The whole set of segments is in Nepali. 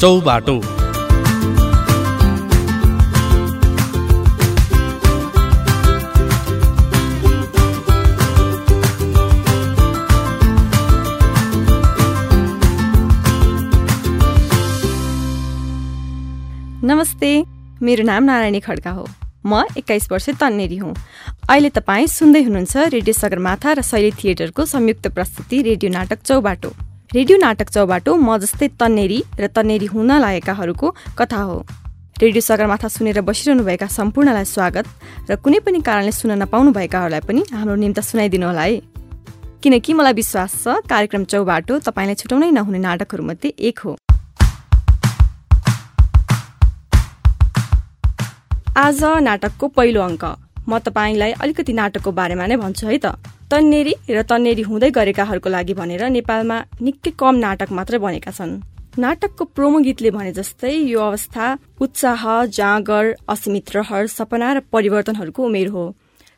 चौबाटो। नमस्ते मेरो नाम नारायणी खड्का हो। म एक्काइस वर्ष तन्नेरी हुँ। अहिले तपाईँ सुन्दै हुनुहुन्छ रेडियो सगरमाथा र शैली थिएटरको संयुक्त प्रस्तुति रेडियो नाटक चौबाटो। रेडियो नाटक चौबाटो म जस्तै तन्नेरी र तन्नेरी हुन लागेकाहरूको कथा हो। रेडियो सगरमाथा सुनेर बसिरहनुभएका सम्पूर्णलाई स्वागत र कुनै पनि कारणले सुन्न नपाउनु भएकाहरूलाई पनि हाम्रो निम्ता सुनाइदिनु होला है। किनकि मलाई विश्वास छ कार्यक्रम चौबाटो तपाईँलाई छुटाउनै नहुने नाटकहरूमध्ये एक हो। आज नाटकको पहिलो अङ्क। म तपाईँलाई अलिकति नाटकको बारेमा नै भन्छु है त। तन्नेरी र तन्नेरी हुँदै गरेकाहरूको लागि भनेर नेपालमा निकै कम नाटक मात्रै बनेका छन्। नाटकको प्रोमो गीतले भने जस्तै यो अवस्था उत्साह जाँगर असीमित रहर सपना र परिवर्तनहरूको उमेर हो।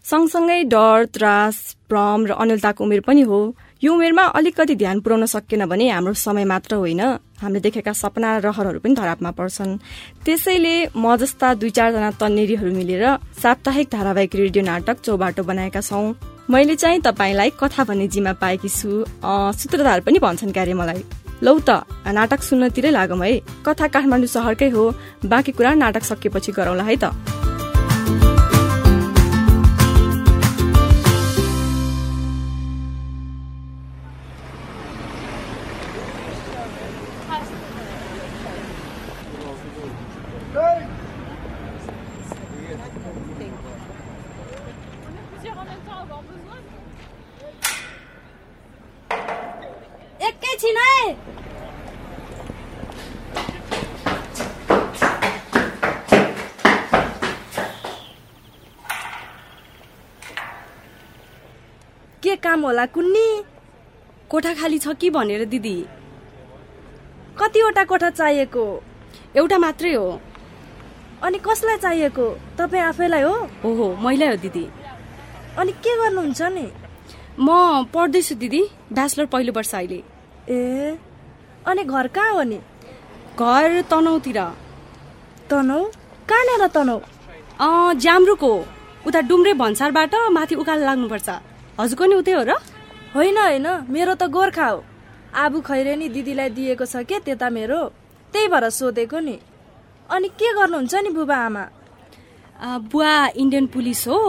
सँगसँगै डर त्रास भ्रम र अन्यलताको उमेर पनि हो। यो उमेरमा अलिकति ध्यान पुर्याउन सकेन भने हाम्रो समय मात्र होइन। हामीले देखेका सपना रहरहरू पनि धरापमा पर्छन्। त्यसैले म जस्ता दुई चारजना तन्नेरीहरू मिलेर साप्ताहिक धारावाहिक रेडियो नाटक चौबाटो बनाएका छौं। मैले चाहिँ तपाईँलाई कथा भन्ने जिम्मा पाएकी छु। सूत्रधार पनि भन्छन् क्यारे मलाई। लौ त नाटक सुन्नतिरै लागौँ है। कथा काठमाडौँ सहरकै हो। बाँकी कुरा नाटक सकिएपछि गरौँला है त। काम होला कुन्नी? कोठा खाली छ कि भनेर दिदी? कतिवटा कोठा चाहिएको? एउटा मात्रै हो। अनि कसलाई चाहिएको? तपाईँ आफैलाई हो? हो हो मैलाई हो दिदी। अनि के गर्नुहुन्छ नि? म पढ्दैछु दिदी ब्याचलर पहिलो वर्ष अहिले। ए अनि घर कहाँ हो नि? घर तनौतिर तनौ कहाँनिर तनौ ज्याम्रुको उता डुम्रे भन्सारबाट माथि उकालो लाग्नुपर्छ। हजुरको नि उतै हो र? होइन होइन। मेरो त गोर्खा हो। आबु खैरेनी दिदीलाई दिएको छ के? त्यता मेरो। त्यही भएर सोधेको नि। अनि के गर्नुहुन्छ नि बुबा आमा? बुवा इन्डियन पुलिस हो।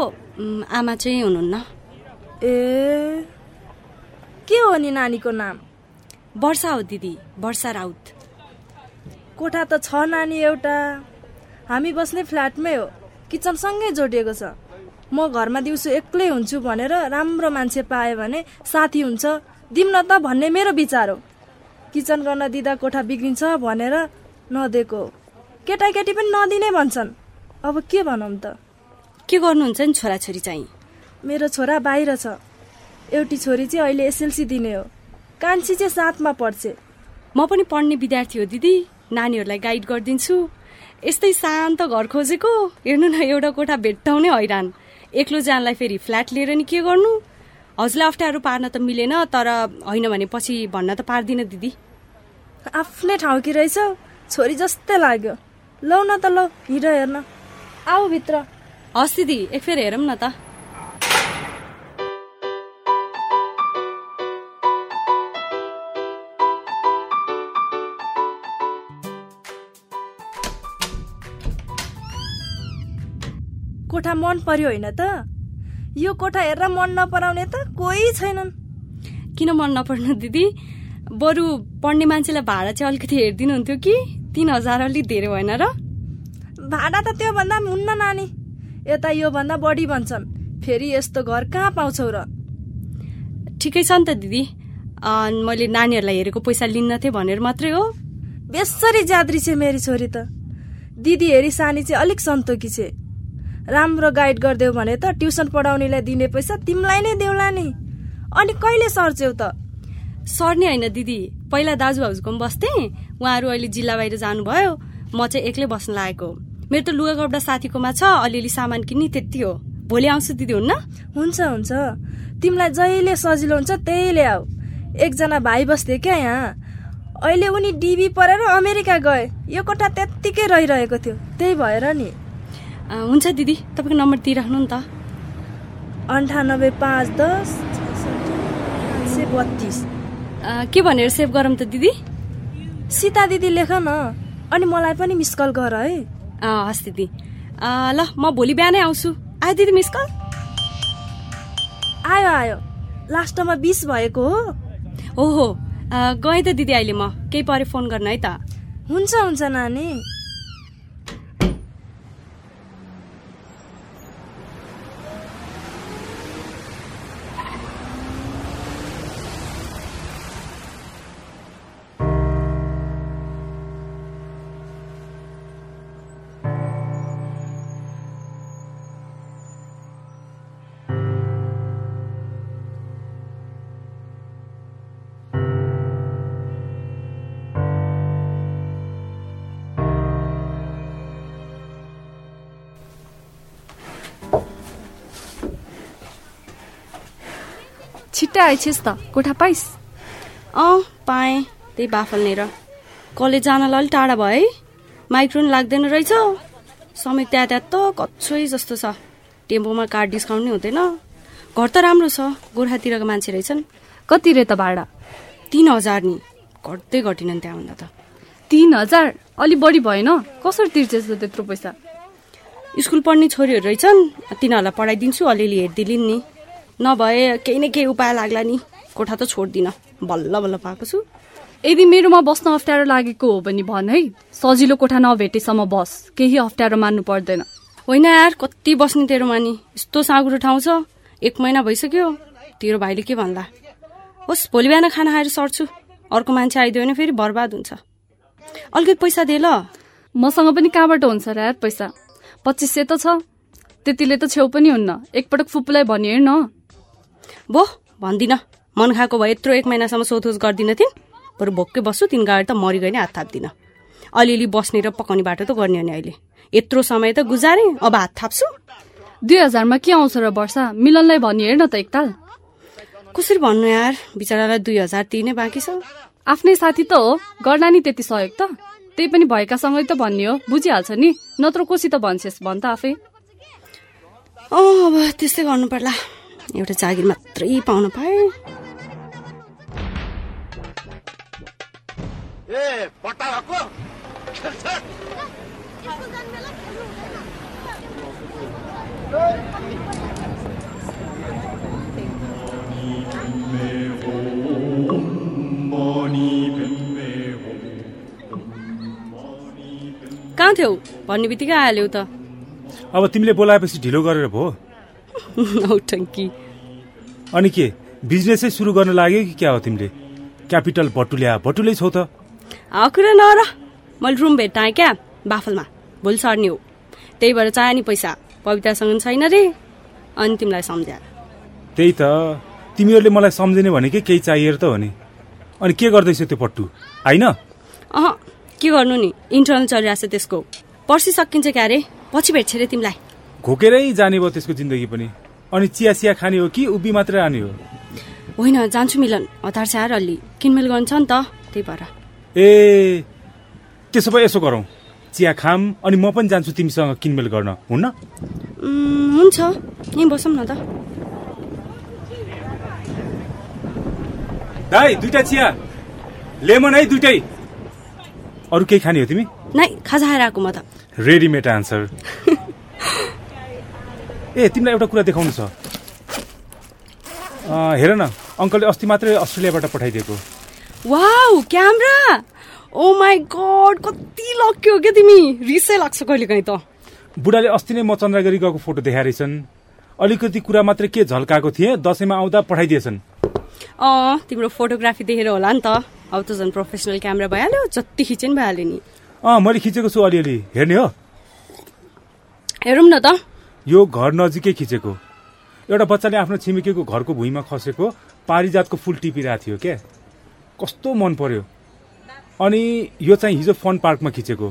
आमा चाहिँ हुनुहुन्न। ए के हो नि नानीको नाम? वर्षा हो दिदी। वर्षा राउत। कोठा त छ नानी एउटा। हामी बस्ने फ्ल्याटमै हो। किचन सँगै जोडिएको छ। म घरमा दिउँसो एक्लै हुन्छु भनेर राम्रो मान्छे पाएँ भने साथी हुन्छ। दिउँ न त भन्ने मेरो विचार हो। किचन गर्न दिँदा कोठा बिग्रिन्छ भनेर नदिएको केटाकेटी पनि नदिने भन्छन्। अब के भनौँ त? के गर्नुहुन्छ नि छोराछोरी चाहिँ? मेरो छोरा बाहिर छ। एउटी छोरी चाहिँ अहिले एसएलसी दिने हो। कान्छी चाहिँ साथमा पढ्छ। म पनि पढ्ने विद्यार्थी हो दिदी। नानीहरूलाई गाइड गरिदिन्छु। यस्तै शान्त घर खोजेको। हेर्नु न एउटा कोठा भेट्टाउने हैरान। एक्लो जानलाई फेरि फ्ल्याट लिएर नि के गर्नु? हजुरलाई अप्ठ्यारो पार्न त मिलेन तर होइन भने पछि भन्न त पार्दिन दिदी। आफ्नै ठाउँ कि रहेछ छोरी जस्तै लाग्यो। लौ न त लौ हिँड हेर्न। आऊ भित्र। हस् दिदी एक फेर हेरौँ न त। कोठा मन पर्यो होइन त? यो कोठा हेरेर मन नपराउने त कोही छैनन्। किन मन नपर्नु दिदी? बरु पढ्ने मान्छेलाई भाडा चाहिँ अलिकति हेरिदिनुहुन्थ्यो कि? तिन हजार अलिक धेरै भएन र? भाडा त त्योभन्दा हुन्न नानी। यता योभन्दा बढी भन्छन्। फेरि यस्तो घर कहाँ पाउँछौ र? ठिकै छ नि त दिदी। मैले नानीहरूलाई हेरेको पैसा लिन्न थिएँ भनेर मात्रै हो। बेसरी जाद्री छ मेरी छोरी त। दिदी हेरी सानी चाहिँ अलिक सन्तोकी छ। राम्रो गाइड गरिदेऊ भने त ट्युसन पढाउनेलाई दिने पैसा तिमीलाई नै देऊला नि। अनि कहिले सर्छौ त? सर्ने होइन दिदी। पहिला दाजु भाउजूको बस्थेँ। उहाँहरू अहिले जिल्ला बाहिर जानुभयो। म चाहिँ एक्लै बस्न लागेको। मेरो त लुगा कपडा साथीकोमा छ अलिअलि सामान किन्ने त्यति हो। भोलि आउँछु दिदी हुन्न? हुन्छ हुन्छ। तिमीलाई जहिले सजिलो हुन्छ त्यहीले आऊ। एकजना भाइ बस्थ्यो क्या यहाँ। अहिले उनी डिबी परेर अमेरिका गए। यो कोठा त्यत्तिकै रहिरहेको थियो। त्यही भएर नि। हुन्छ दिदी तपाईँको नम्बर दिइराख्नु नि त। अन्ठानब्बे पाँच दस सय बत्तिस। के भनेर सेभ गरौँ त दिदी? सीता दिदी लेख न अनि मलाई पनि मिस कल गर है। हस् दिदी। ल म भोलि बिहानै आउँछु। आयो दिदी मिस कल? आयो आयो। लास्टमा बिस भएको हो। ओहो अ, गएँ त दिदी अहिले म। केही परे फोन गर्नु है त। हुन्छ हुन्छ नानी। छिट्टै आइछेस् त। कोठा पाइस्? अँ पाएँ। त्यही बाफल्नेर कलेज जानलाई अलिक टाढा भयो है। माइक्रोन लाग्दैन रहेछ। समय त्यहाँ त्यहाँ त कच्छै जस्तो छ। टेम्पोमा कार डिस्काउन्ट नै हुँदैन। घर त राम्रो छ। गोर्खातिरको मान्छे रहेछन्। कति रे त भाडा? तिन हजार नि। घट्दै घटिनन् त्यहाँभन्दा त। तिन हजार? अलि बढी भएन। कसरी तिर्छेस् त त्यत्रो पैसा? स्कुल पढ्ने छोरीहरू रहेछन्। तिनीहरूलाई पढाइदिन्छु। अलिअलि हेरिदिलिन् नि। नभए केही न केही उपाय लाग्ला नि। कोठा त छोड्दिनँ। बल्ल बल्ल पाएको छु। यदि मेरोमा बस्न अप्ठ्यारो लागेको हो भने भन है। सजिलो कोठा नभेटेसम्म बस। केही अप्ठ्यारो मान्नु पर्दैन। होइन यार कति बस्ने तेरोमा नि यस्तो साँगुरो ठाउँ छ। एक महिना भइसक्यो। तेरो भाइले के भन्ला? होस् भोलि बिहान खाना खाएर सर्छु। अर्को मान्छे आइदियो भने फेरि बर्बाद हुन्छ। अलिकति पैसा दे ल। मसँग पनि कहाँबाट हुन्छ र यार पैसा? पच्चिस सय त छ। त्यतिले त छेउ पनि हुन्न। एकपटक फुपूलाई भनिहेर न बो भन्दिनँ। मन खाएको भए यत्रो एक महिनासम्म सोधोज गर्दिनँ थिइन् बरु भोक्कै बस्छु तिन गाडी त मरि गए नि हात थाप्दिनँ। अलिअलि बस्ने र पकाउने बाटो त गर्ने हो नि अहिले। यत्रो समय त गुजारेँ अब हात थाप्छु। दुई हजारमा के आउँछ र वर्षा? मिलनलाई भनिहेर न त एकताल। कसरी भन्नु यार? बिचरालाई दुई हजार तिर्नै बाँकी छ। आफ्नै साथी त हो। गर्ला नि त्यति सहयोग त। त्यही पनि भएकासँगै त भन्ने हो। बुझिहाल्छ नि। नत्र कोसित भन्छेस् भन् त आफै। अँ अब त्यस्तै गर्नु पर्ला। एउटा जागिर मात्रै पाउन पाएँ। कहाँ थियौ भन्ने बित्तिकै आइहाल्यौ त। अब तिमीले बोलाएपछि ढिलो गरेर भयो नौटङ्की अनि के बिजनेसै सुरु गर्न लाग्यो कि क्या हो तिमीले? क्यापिटल बटुल्या बटुलै छौ त। कुरा नर मैले रुम भेट्टाएँ क्या बाफलमा। भोलि सर्ने हो। त्यही भएर चाहियो नि पैसा। पवितासँग छैन रे। अनि तिमीलाई सम्झाएर त्यही त। तिमीहरूले मलाई सम्झिने भनेकै केही चाहिएर त हो नि अनि के गर्दैछ त्यो पट्टु? होइन? अह के गर्नु नि? इन्टरनल चलिरहेको छ त्यसको। पर्सि सकिन्छ क्या रे? पछि भेट्छ रे तिमीलाई। घोकेरै जाने भयो त्यसको जिन्दगी पनि। अनि चिया चिया खाने हो कि उभि मात्रै आने हो? होइन जान्छु मिलन हतार छ अलि। किनमेल गर्नु छ नि त त्यही भएर। ए त्यसो भए यसो गरौँ। चिया खाम अनि म पनि जान्छु तिमीसँग किनमेल गर्न हुन्न? हुन्छ। यहीँ बसौँ न त। दाई दुइटा चिया। लेमन है दुइटै। अरू केही खाने हो तिमी? नै खाजा खाएर आएको म त। रेडिमेड आन्सर ए तिमीलाई एउटा कुरा देखाउनु छ। अँ, हेर न अङ्कलले अस्ति मात्रै अस्ट्रेलियाबाट पठाइदिएको। Wow camera? Oh my God कति लक्क्यो क्या तिमी? रिसै लाग्छ कहिले काहीँ त। बुढाले अस्ति नै म चन्द्रगरी गएको फोटो देखाए रहेछन् अलिकति कुरा मात्रै के झल्काएको थिएँ दसैँमा आउँदा पठाइदिएछन्। अँ तिम्रो फोटोग्राफी देखेर होला नि त। अब त झन् प्रोफेसनल क्यामेरा भइहाल्यो जति खिचे नि भइहाल्यो नि। अँ मैले खिचेको छु अलिअलि। हेर्ने हो। हेरौँ न त। यो घर नजिकै खिचेको। एउटा बच्चाले आफ्नो छिमेकीको घरको भुइँमा खसेको पारिजातको फुल टिपिरहेको थियो क्या कस्तो मन पर्यो। अनि यो चाहिँ हिजो फन पार्कमा खिचेको।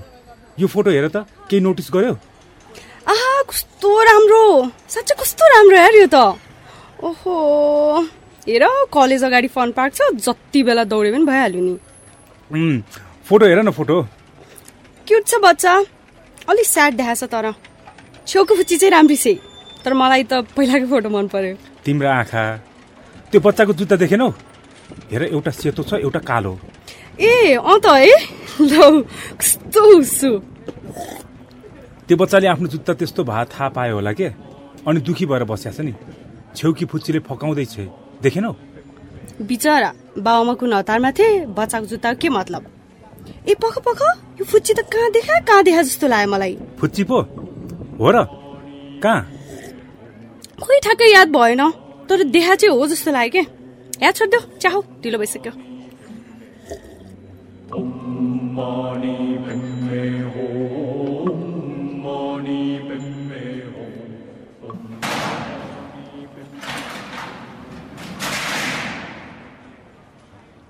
यो फोटो हेर त केही नोटिस गर्यो? आहा कस्तो राम्रो। साँच्चै कस्तो राम्रो यार यो त। ओहो। हेर कलेज अगाडि फन पार्क छ जति बेला दौड्यो पनि भइहाल्यो नि। फोटो हेर न फोटो। क्युट छ बच्चा। अलिक स्याड देखाएको छ तर। छेउको फुच्ची चाहिँ राम्री छ। तर मलाई त पहिलाको फोटो मन पर्यो। तिम्रो आँखा। त्यो बच्चाको जुत्ता देखेनौ? हेर एउटा सेतो छ एउटा कालो। ए अँ त है ल कस्तो हुस्छु त्यो बच्चाले आफ्नो जुत्ता त्यस्तो भए थाहा पायो होला के? अनि दुखी भएर बस्या छ नि। छेउकी फुच्चीले फकाउँदैछ। देखेनौ? बिचरा बाबामा कुन हतारमा थिए? बच्चाको जुत्ताको के मतलब? ए पख पख यो फुच्ची त कहाँ देखा? कहाँ देखा जस्तो लाग्यो मलाई। फुच्ची पो? हो र? कहाँ? खोइ ठ्याक्कै याद भएन। तर देखा चाहिँ हो जस्तो लाग्यो के? याद छोडिदेऊ चाहौ ढिलो भइसक्यो।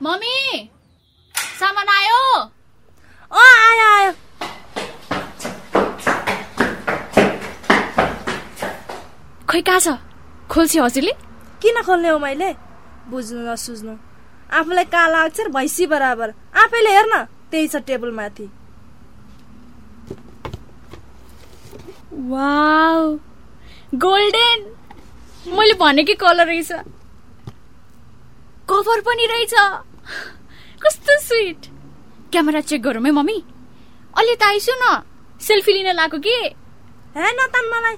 मम्मी सामान आयो आयो। खोइ कहाँ छ? खोल्छ हजुरले किन खोल्ने हो मैले? बुझ्नु नसुझ्नु आफूलाई काला अक्षर भैँसी बराबर। आफैले हेर्न त्यही छ टेबल माथि। वाउ! गोल्डन! मैले भनेकै कलर रहेछ। कभर पनि रहेछ। कस्तो स्विट! क्यामेरा चेक गरौँ है मम्मी। अलि त आइसु न। सेल्फी लिन लगाएको कि? हे नतान मलाई।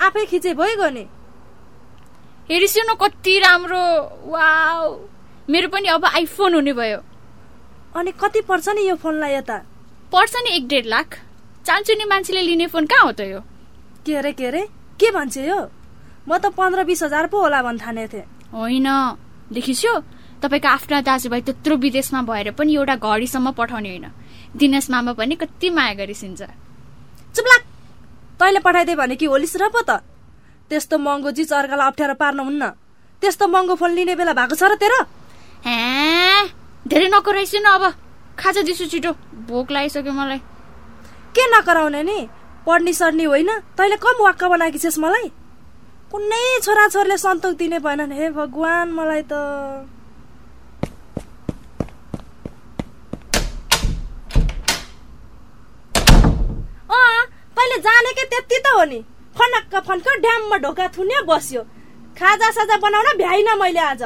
आफै खिचे भइगयो नि हेरिसु न कति राम्रो वाउ। मेरो पनि अब आइफोन हुने भयो। अनि कति पर्छ नि यो फोनलाई यता? पर्छ नि एक डेढ लाख। चान्चुने मान्छेले लिने फोन कहाँ हो त यो? के अरे के अरे? के भन्छ यो? म त पन्ध्र बिस हजार पो होला भन् ठाने थिएँ। होइन। देखिस्यो तपाईँको आफ्ना दाजुभाइ त्यत्रो विदेशमा भएर पनि एउटा घडीसम्म पठाउने होइन। दिनेश मामा पनि कति माया गरिसिन्छ। चुप्लाक! तैँले पठाइदिए भने कि होलिस र पो त? त्यस्तो महँगो चिज अर्कालाई अप्ठ्यारो पार्नु हुन्न। त्यस्तो महँगो फोन लिने बेला भएको छ र तेरो। हे धेरै नकराइसु न अब। खाजा दिसु छिटो। भोक लागिसक्यो मलाई। के नकराउने नि? पढ्ने सर्नी होइन। तैँले कम वाक्क बनाएकी छेस् मलाई। कुनै छोराछोरीले सन्तोक दिने भएनन् हे भगवान् मलाई त तैँले जानेकै त्यति त हो नि। फनक्क फन्क ड्याममा ढोका थुन्यो बस्यो। खाजा साजा बनाउन भ्याइन मैले आज।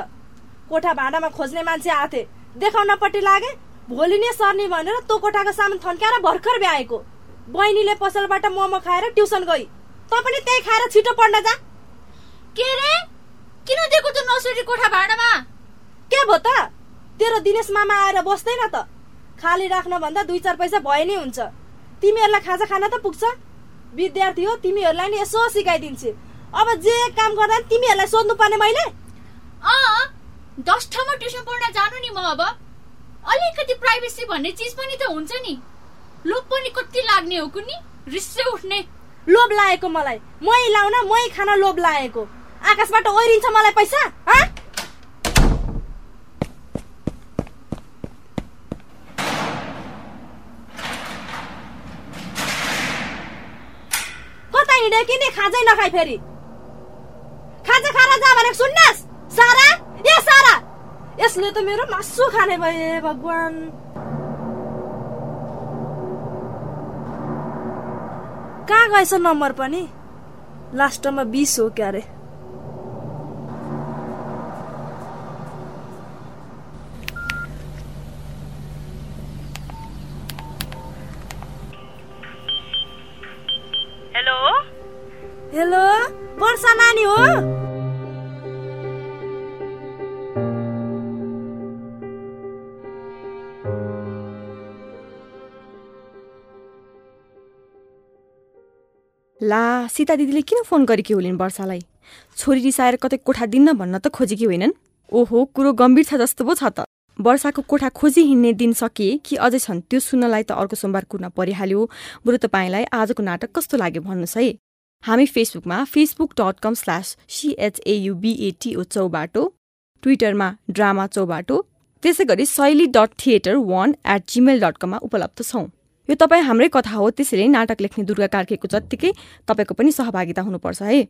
कोठा भाँडामा खोज्ने मान्छे आथे। देखाउनपट्टि लागे भोलि नै सर्ने भनेर तँ कोठाको सामान थन्क्याएर भर्खर भ्याएको। बहिनीले पसलबाट मोमो खाएर ट्युसन गई। तँ पनि त्यही खाएर छिटो पढ्न जा। के रे? किन दिएको त नसुरी कोठा भाँडामा? के भयो त? तेरो दिनेश मामा आएर बस्दैन त। खाली राख्न भन्दा दुई चार पैसा भए नै हुन्छ। तिमीहरूलाई खाजा खान त पुग्छ। विद्यार्थी हो तिमीहरूलाई नि यसो सिकाइदिन्छु। अब जे काम गर्दा तिमीहरूलाई सोध्नु पर्ने मैले। अँ दस ठाउँमा ट्युसन पढ्न जानु नि म अब। अलिकति प्राइभेसी भन्ने चिज पनि त हुन्छ नि। लोभ पनि कति लाग्ने हो कुनी रिसै उठ्ने। लोभ लागेको मलाई। मै लाउन मै खान लोभ लागेको। आकाशबाट ओइरिन्छ मलाई पैसा हँ कता हिँड्यो कि नि खाजै नखाइ फेरि। खाजा खाएर जा भनेको सुन्नास्? सारा? ए सारा! यसले त मेरो मासु खाने भए भगवान्। कहाँ गएछ नम्बर पनि? लास्टमा बिस हो क्यारे। सीता दिदीले किन फोन गरेकी होलिन् वर्षालाई? छोरी रिसाएर कतै कोठा दिन्न भन्न त खोजेकी होइनन्। ओहो कुरो गम्भीर छ जस्तो पो छ त। वर्षाको कोठा खोजी हिँड्ने दिन सकिए कि अझै छन् त्यो सुन्नलाई त अर्को सोमबार कुर्न परिहाल्यो। बरु तपाईँलाई आजको नाटक कस्तो लाग्यो भन्नुहोस् है। हामी फेसबुकमा Facebook dot com slash सिएचएयुबिएटिओ Chaubato ट्विटरमा ड्रामा चौबाटो त्यसै गरी शैली dot theatre one at Gmail dot कममा उपलब्ध छौँ। यो तपाईँ हाम्रै कथा हो त्यसैले नाटक लेख्ने दुर्गा कार्कीको जत्तिकै तपाईँको पनि सहभागिता हुनुपर्छ है।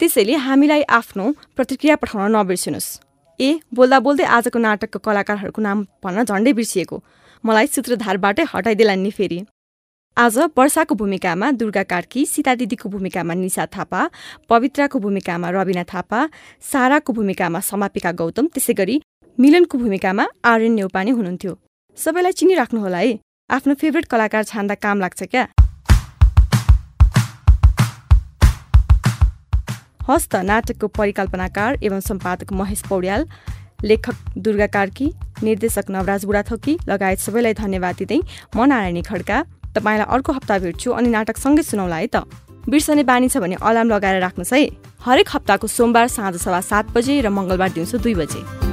त्यसैले हामीलाई आफ्नो प्रतिक्रिया पठाउन नबिर्सिनुहोस्। ए बोल्दा बोल्दै आजको नाटकको कलाकारहरूको नाम भन्न झन्डै बिर्सिएको। मलाई सूत्रधारबाटै हटाइदिला नि फेरि। आज वर्षाको भूमिकामा दुर्गा कार्की सीता दिदीको भूमिकामा निशा थापा पवित्राको भूमिकामा रविना थापा साराको भूमिकामा समापिका गौतम त्यसै गरी मिलनको भूमिकामा आर्यन नेउपाने हुनुहुन्थ्यो। सबैलाई चिनिराख्नुहोला है। आफ्नो फेभरेट कलाकार छान्दा काम लाग्छ क्या? हस् त नाटकको परिकल्पनाकार एवं सम्पादक महेश पौड्याल लेखक दुर्गा कार्की निर्देशक नवराज बुढाथोकी लगायत सबैलाई धन्यवाद दिँदै म नारायणी खड्का तपाईँलाई अर्को हप्ता भेट्छु अनि नाटक सँगै सुनाउला है त। बिर्सने बानी छ भने अलार्म लगाएर राख्नुहोस् है। हरेक हप्ताको सोमबार साँझ सवा सात बजे र मङ्गलबार दिउँसो दुई बजे।